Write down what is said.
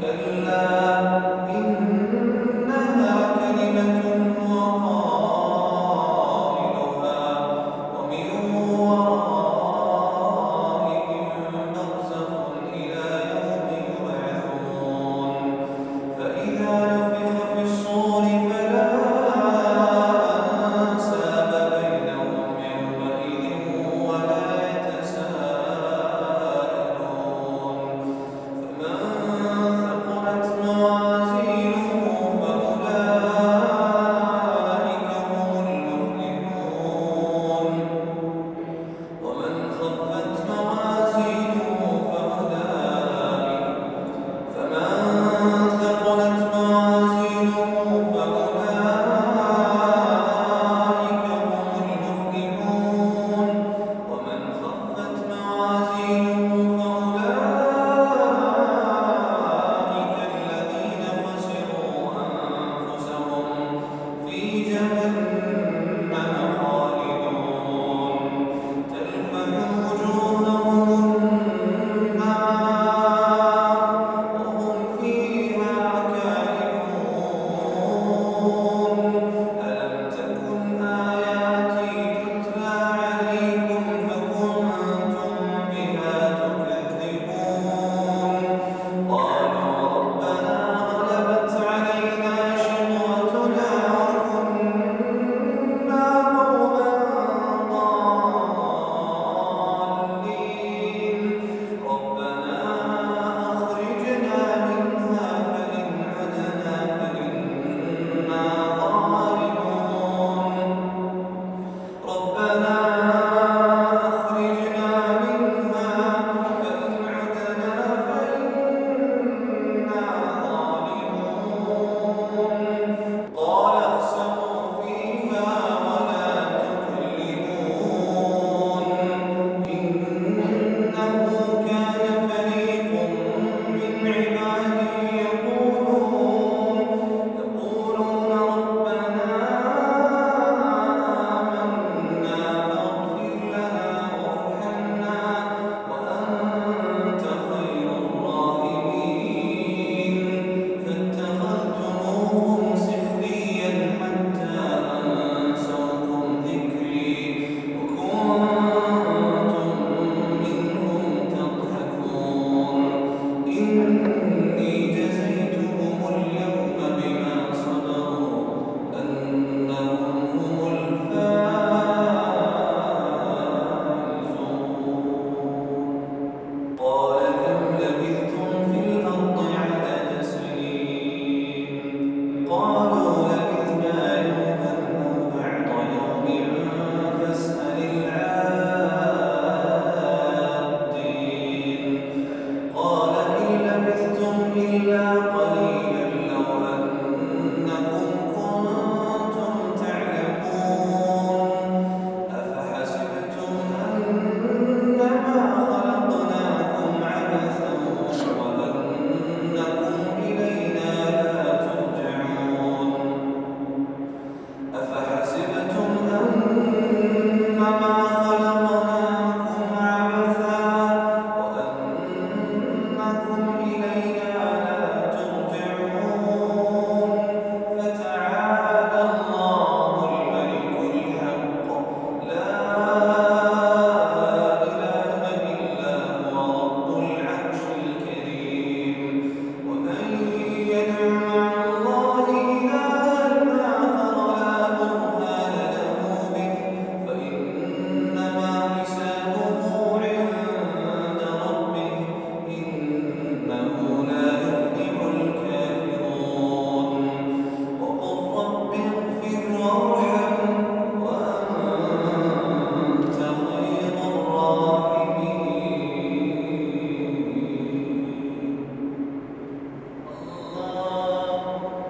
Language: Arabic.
كلا